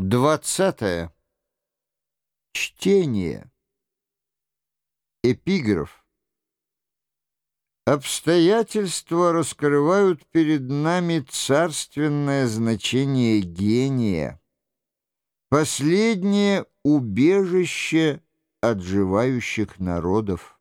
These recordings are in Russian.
Двадцатое. Чтение. Эпиграф. Обстоятельства раскрывают перед нами царственное значение гения. Последнее — убежище отживающих народов.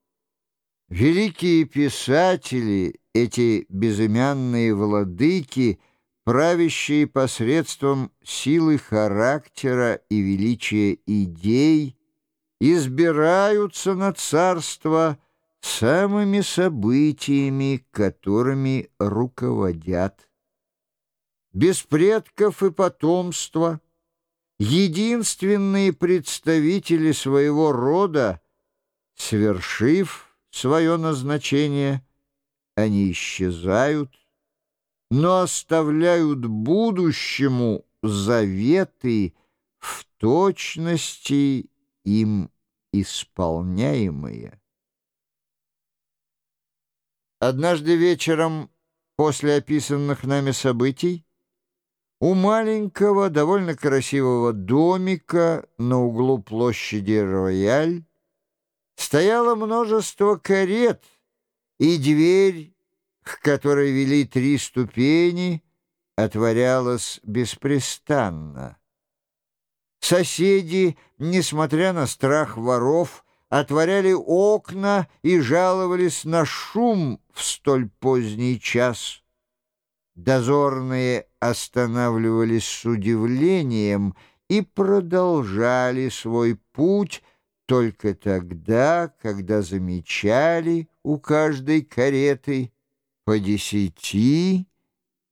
Великие писатели, эти безымянные владыки — правящие посредством силы характера и величия идей, избираются на царство самыми событиями, которыми руководят. Без предков и потомства, единственные представители своего рода, свершив свое назначение, они исчезают, но оставляют будущему заветы в точности им исполняемые. Однажды вечером после описанных нами событий у маленького, довольно красивого домика на углу площади Рояль стояло множество карет, и дверь к которой вели три ступени, отворялась беспрестанно. Соседи, несмотря на страх воров, отворяли окна и жаловались на шум в столь поздний час. Дозорные останавливались с удивлением и продолжали свой путь только тогда, когда замечали у каждой кареты по десяти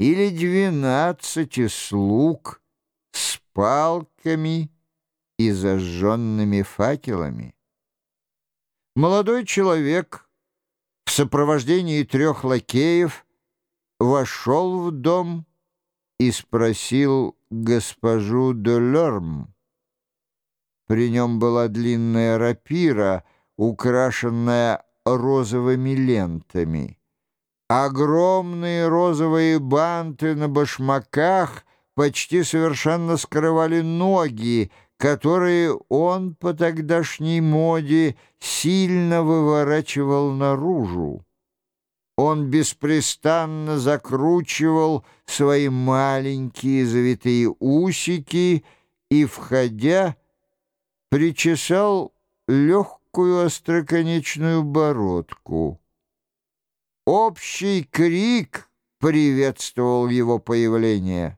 или двенадцати слуг с палками и зажженными факелами. Молодой человек в сопровождении трех лакеев вошел в дом и спросил госпожу де Лерм. При нем была длинная рапира, украшенная розовыми лентами. Огромные розовые банты на башмаках почти совершенно скрывали ноги, которые он по тогдашней моде сильно выворачивал наружу. Он беспрестанно закручивал свои маленькие завитые усики и, входя, причесал легкую остроконечную бородку. Общий крик приветствовал его появление.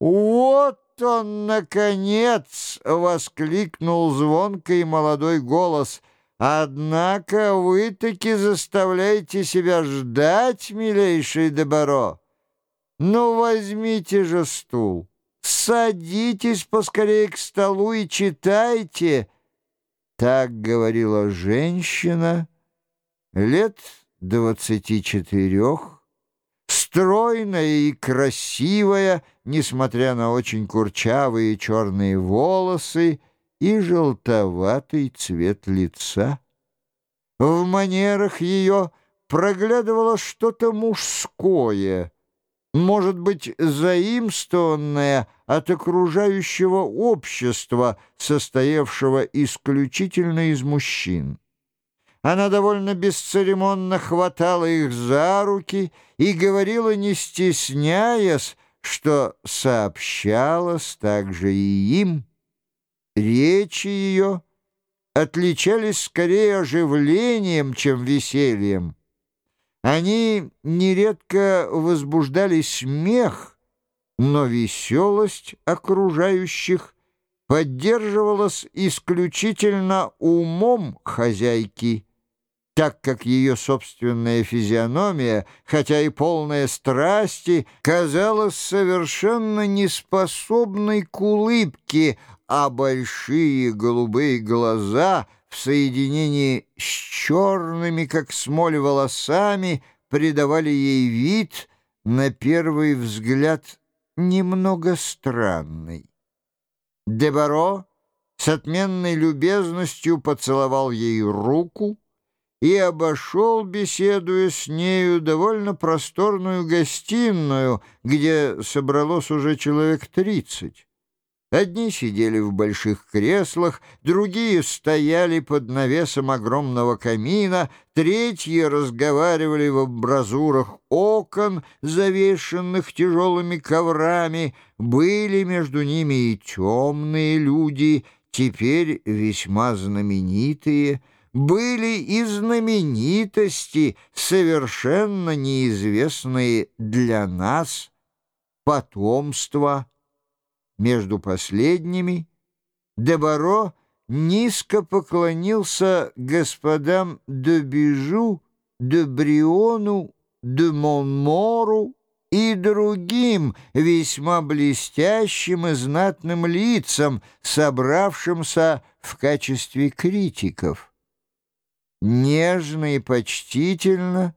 «Вот он, наконец!» — воскликнул звонкий молодой голос. «Однако вы таки заставляете себя ждать, милейший Дебаро. Ну, возьмите же стул, садитесь поскорее к столу и читайте». Так говорила женщина лет двадцати четырех, стройная и красивая, несмотря на очень курчавые черные волосы и желтоватый цвет лица. В манерах ее проглядывало что-то мужское, может быть, заимствованное от окружающего общества, состоявшего исключительно из мужчин. Она довольно бесцеремонно хватала их за руки и говорила, не стесняясь, что сообщалось также и им. Речи ее отличались скорее оживлением, чем весельем. Они нередко возбуждали смех, но веселость окружающих поддерживалась исключительно умом хозяйки так как ее собственная физиономия, хотя и полная страсти, казалась совершенно неспособной к улыбке, а большие голубые глаза в соединении с черными, как смоль, волосами придавали ей вид, на первый взгляд, немного странный. Дебаро с отменной любезностью поцеловал ей руку, и обошел, беседуя с нею, довольно просторную гостиную, где собралось уже человек тридцать. Одни сидели в больших креслах, другие стояли под навесом огромного камина, третьи разговаривали в абразурах окон, завешенных тяжелыми коврами. Были между ними и темные люди, теперь весьма знаменитые. Были и знаменитости, совершенно неизвестные для нас, потомство между последними Дебаро низко поклонился господам де Бижу, де Бриону, де Монмору и другим весьма блестящим и знатным лицам, собравшимся в качестве критиков. Нежно и почтительно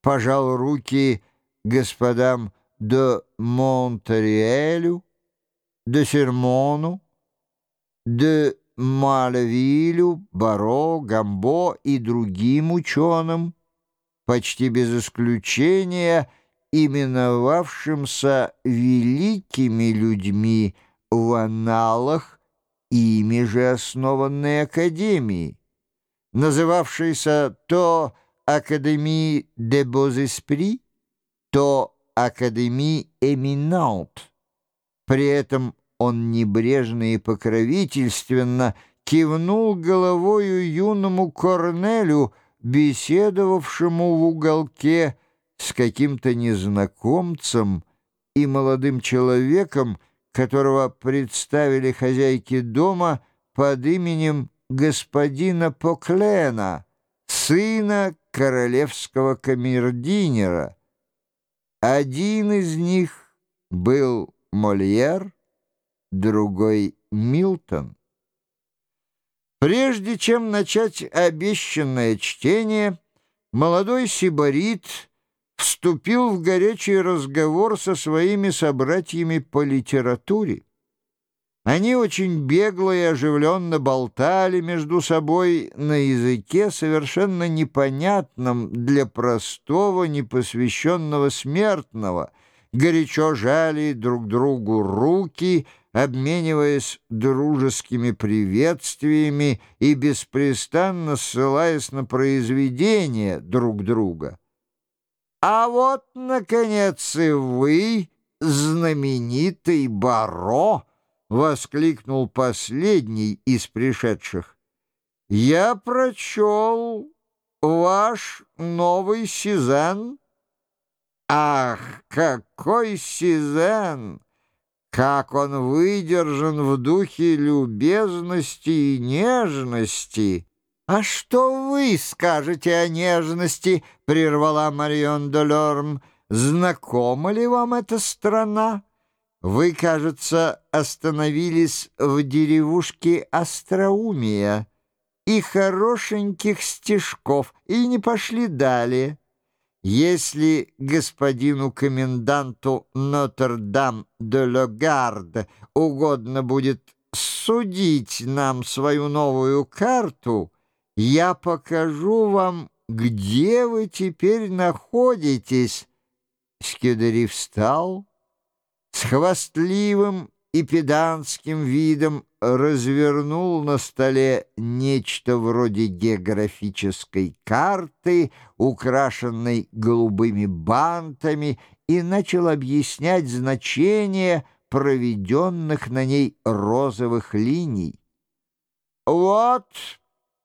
пожал руки господам де Монтериэлю, де Сермону, де Малевилю, Баро, Гамбо и другим ученым, почти без исключения именовавшимся великими людьми в аналах, ими же основанной академии, называвшейся то Академии де Бозеспри, то Академии Эминант. При этом он небрежно и покровительственно кивнул головою юному Корнелю, беседовавшему в уголке с каким-то незнакомцем и молодым человеком, которого представили хозяйки дома под именем господина Поклена, сына королевского камердинера. Один из них был Мольер, другой — Милтон. Прежде чем начать обещанное чтение, молодой сибарит вступил в горячий разговор со своими собратьями по литературе. Они очень бегло и оживленно болтали между собой на языке, совершенно непонятном для простого, непосвященного смертного — горячо жали друг другу руки, обмениваясь дружескими приветствиями и беспрестанно ссылаясь на произведения друг друга. «А вот, наконец, и вы, знаменитый Баро!» — воскликнул последний из пришедших. «Я прочел ваш новый Сезанн Ах, какой Сизен! Как он выдержан в духе любезности и нежности! «А что вы скажете о нежности?» — прервала Марион Делорм. «Знакома ли вам эта страна? Вы, кажется, остановились в деревушке Остроумия и хорошеньких стежков и не пошли далее». Если господину коменданту Нотр-Дам-де-Логард угодно будет судить нам свою новую карту, я покажу вам, где вы теперь находитесь. Скюдери встал с хвастливым и педанским видом развернул на столе нечто вроде географической карты, украшенной голубыми бантами, и начал объяснять значение проведенных на ней розовых линий. «Вот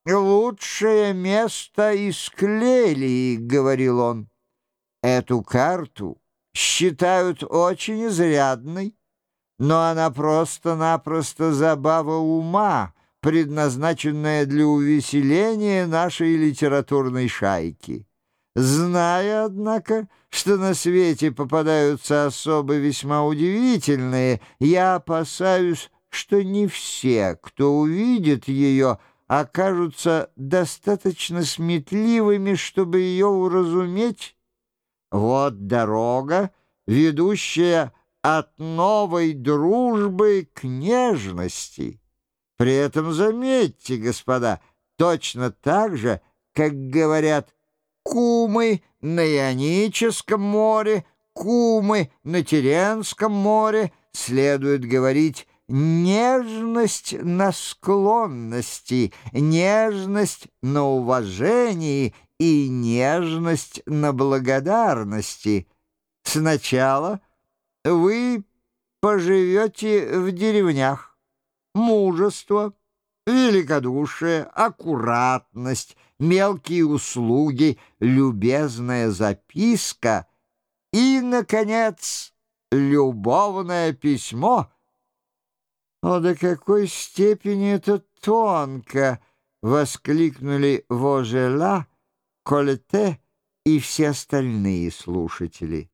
лучшее место из Клелии», — говорил он. «Эту карту считают очень изрядной, но она просто-напросто забава ума, предназначенная для увеселения нашей литературной шайки. Зная, однако, что на свете попадаются особы весьма удивительные, я опасаюсь, что не все, кто увидит ее, окажутся достаточно сметливыми, чтобы ее уразуметь. Вот дорога, ведущая от новой дружбы к нежности. При этом заметьте, господа, точно так же, как говорят кумы на Ионическом море, кумы на Теренском море, следует говорить нежность на склонности, нежность на уважении и нежность на благодарности. Сначала вы поживете в деревнях. Мужество, великодушие, аккуратность, мелкие услуги, любезная записка и, наконец, любовное письмо. О, до какой степени это тонко! — воскликнули Вожела, Колете и все остальные слушатели.